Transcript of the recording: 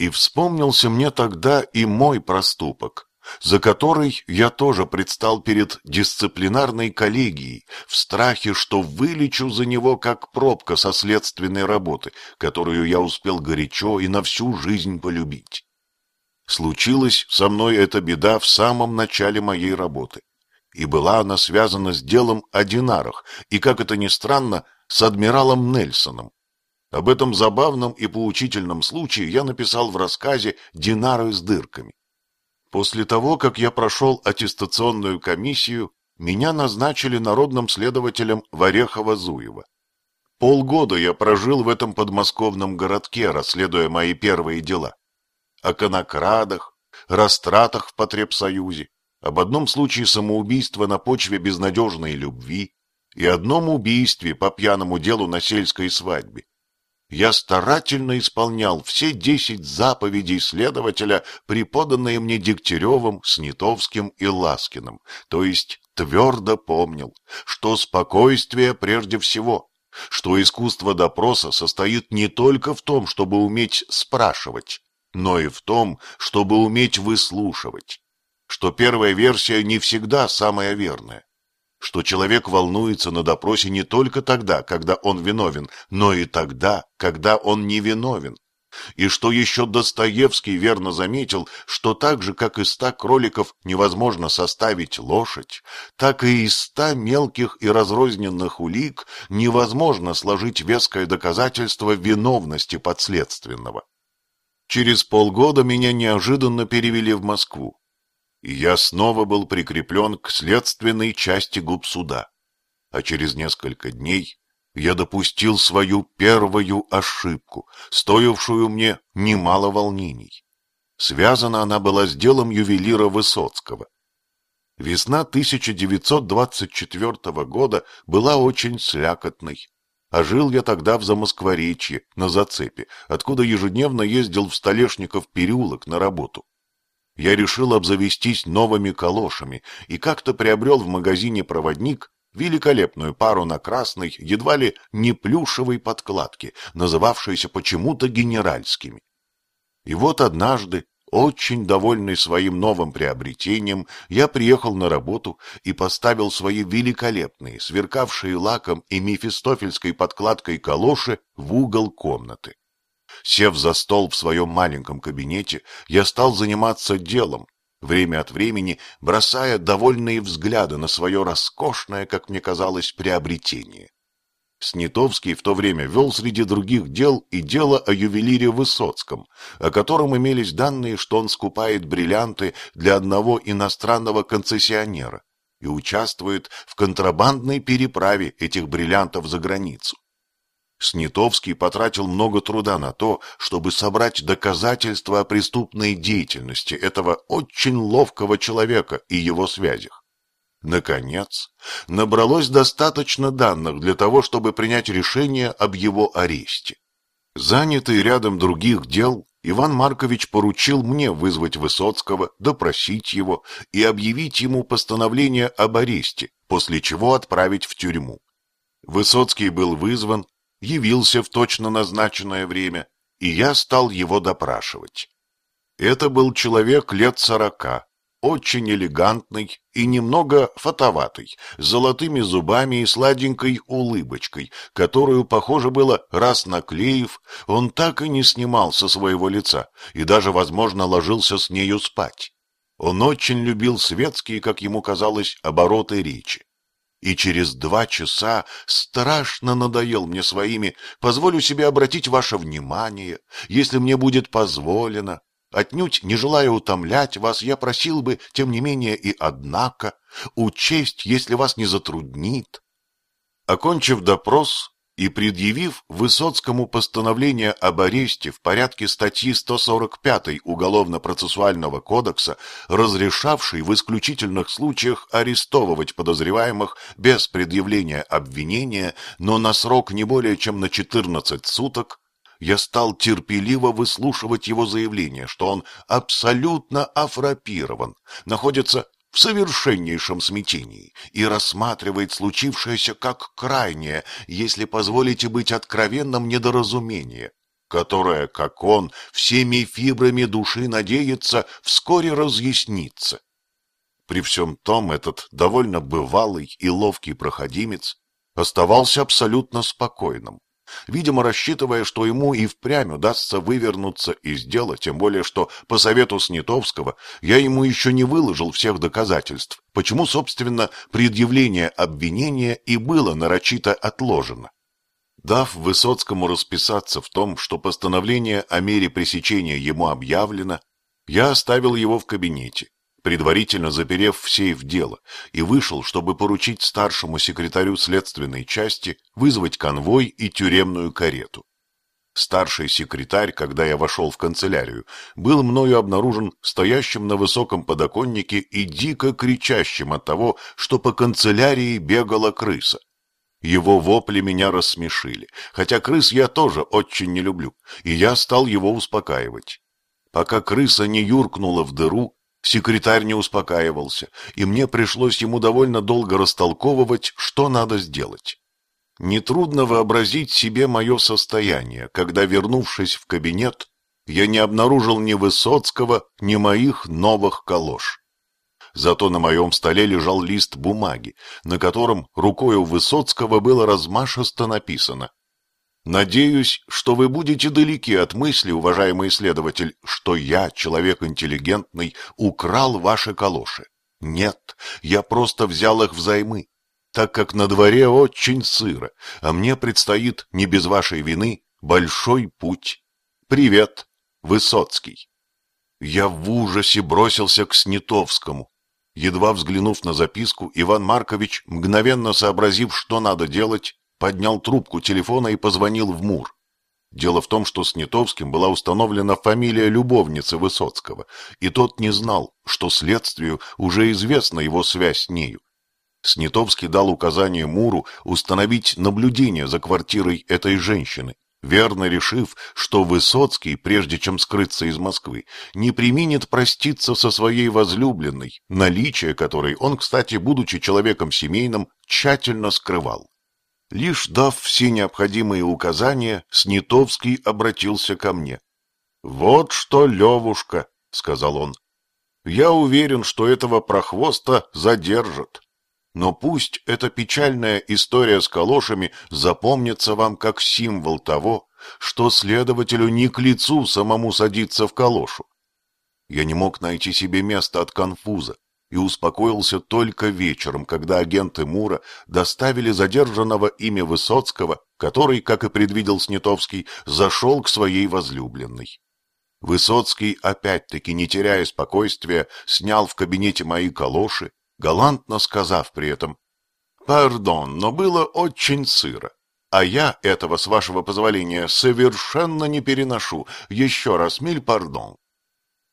И вспомнился мне тогда и мой проступок, за который я тоже предстал перед дисциплинарной коллегией в страхе, что вылечу за него как пробка со следственной работы, которую я успел горячо и на всю жизнь полюбить. Случилась со мной эта беда в самом начале моей работы, и была она связана с делом о динарах, и, как это ни странно, с адмиралом Нельсоном. Об этом забавном и поучительном случае я написал в рассказе «Динары с дырками». После того, как я прошел аттестационную комиссию, меня назначили народным следователем в Орехово-Зуево. Полгода я прожил в этом подмосковном городке, расследуя мои первые дела. О конокрадах, растратах в потребсоюзе, об одном случае самоубийства на почве безнадежной любви и одном убийстве по пьяному делу на сельской свадьбе я старательно исполнял все десять заповедей следователя, преподанные мне Дегтяревым, Снитовским и Ласкиным, то есть твердо помнил, что спокойствие прежде всего, что искусство допроса состоит не только в том, чтобы уметь спрашивать, но и в том, чтобы уметь выслушивать, что первая версия не всегда самая верная, что человек волнуется на допросе не только тогда, когда он виновен, но и тогда, когда он не виновен. И что еще Достоевский верно заметил, что так же, как из ста кроликов невозможно составить лошадь, так и из ста мелких и разрозненных улик невозможно сложить веское доказательство виновности подследственного. Через полгода меня неожиданно перевели в Москву и я снова был прикреплен к следственной части губсуда. А через несколько дней я допустил свою первую ошибку, стоившую мне немало волнений. Связана она была с делом ювелира Высоцкого. Весна 1924 года была очень слякотной, а жил я тогда в Замоскворечье, на зацепе, откуда ежедневно ездил в Столешников переулок на работу я решил обзавестись новыми калошами и как-то приобрел в магазине «Проводник» великолепную пару на красной, едва ли не плюшевой подкладке, называвшейся почему-то генеральскими. И вот однажды, очень довольный своим новым приобретением, я приехал на работу и поставил свои великолепные, сверкавшие лаком и мефистофельской подкладкой калоши в угол комнаты. Сев за стол в своем маленьком кабинете, я стал заниматься делом, время от времени бросая довольные взгляды на свое роскошное, как мне казалось, приобретение. Снитовский в то время вел среди других дел и дело о ювелире Высоцком, о котором имелись данные, что он скупает бриллианты для одного иностранного концессионера и участвует в контрабандной переправе этих бриллиантов за границу. Снитовский потратил много труда на то, чтобы собрать доказательства о преступной деятельности этого очень ловкого человека и его связях. Наконец, набралось достаточно данных для того, чтобы принять решение об его аресте. Занятый рядом других дел, Иван Маркович поручил мне вызвать Высоцкого, допросить его и объявить ему постановление об аресте, после чего отправить в тюрьму. Высоцкий был вызван явился в точно назначенное время, и я стал его допрашивать. Это был человек лет сорока, очень элегантный и немного фотоватый, с золотыми зубами и сладенькой улыбочкой, которую, похоже было, раз наклеив, он так и не снимал со своего лица и даже, возможно, ложился с нею спать. Он очень любил светские, как ему казалось, обороты речи и через два часа страшно надоел мне своими «позволю себе обратить ваше внимание, если мне будет позволено». Отнюдь не желая утомлять вас, я просил бы, тем не менее и однако, учесть, если вас не затруднит. Окончив допрос, и предъявив Высоцкому постановление об аресте в порядке статьи 145 Уголовно-процессуального кодекса, разрешавшей в исключительных случаях арестовывать подозреваемых без предъявления обвинения, но на срок не более чем на 14 суток, я стал терпеливо выслушивать его заявление, что он абсолютно афрапирован, находится в совершеннейшем смятении и рассматривает случившееся как крайнее, если позволите быть откровенным, недоразумение. которая, как он, всеми фибрами души надеется вскоре разъясниться. При всем том этот довольно бывалый и ловкий проходимец оставался абсолютно спокойным видимо, рассчитывая, что ему и впрямь удастся вывернуться из дела, тем более, что, по совету Снитовского, я ему еще не выложил всех доказательств, почему, собственно, предъявление обвинения и было нарочито отложено. Дав Высоцкому расписаться в том, что постановление о мере пресечения ему объявлено, я оставил его в кабинете предварительно заперев в сейф дело, и вышел, чтобы поручить старшему секретарю следственной части вызвать конвой и тюремную карету. Старший секретарь, когда я вошел в канцелярию, был мною обнаружен стоящим на высоком подоконнике и дико кричащим от того, что по канцелярии бегала крыса. Его вопли меня рассмешили, хотя крыс я тоже очень не люблю, и я стал его успокаивать. Пока крыса не юркнула в дыру, Секретарь не успокаивался, и мне пришлось ему довольно долго растолковывать, что надо сделать. Нетрудно вообразить себе мое состояние, когда, вернувшись в кабинет, я не обнаружил ни Высоцкого, ни моих новых калош. Зато на моем столе лежал лист бумаги, на котором рукою Высоцкого было размашисто написано Надеюсь, что вы будете далеки от мысли, уважаемый исследователь, что я, человек интеллигентный, украл ваши калоши. Нет, я просто взял их взаймы, так как на дворе очень сыро, а мне предстоит, не без вашей вины, большой путь. Привет, Высоцкий. Я в ужасе бросился к Снитовскому. Едва взглянув на записку, Иван Маркович, мгновенно сообразив, что надо делать, поднял трубку телефона и позвонил в МУР. Дело в том, что с Нетовским была установлена фамилия любовницы Высоцкого, и тот не знал, что следствию уже известна его связь с нею. Снитовский дал указание Муру установить наблюдение за квартирой этой женщины, верно решив, что Высоцкий, прежде чем скрыться из Москвы, не применит проститься со своей возлюбленной, наличие которой он, кстати, будучи человеком семейным, тщательно скрывал. Лишь дав все необходимые указания, Снитовский обратился ко мне. — Вот что, Левушка, — сказал он, — я уверен, что этого прохвоста задержат. Но пусть эта печальная история с калошами запомнится вам как символ того, что следователю не к лицу самому садиться в калошу. Я не мог найти себе места от конфуза и успокоился только вечером, когда агенты Мура доставили задержанного имя Высоцкого, который, как и предвидел Снитовский, зашел к своей возлюбленной. Высоцкий, опять-таки не теряя спокойствия, снял в кабинете мои калоши, галантно сказав при этом «Пардон, но было очень сыро, а я этого, с вашего позволения, совершенно не переношу. Еще раз, миль пардон».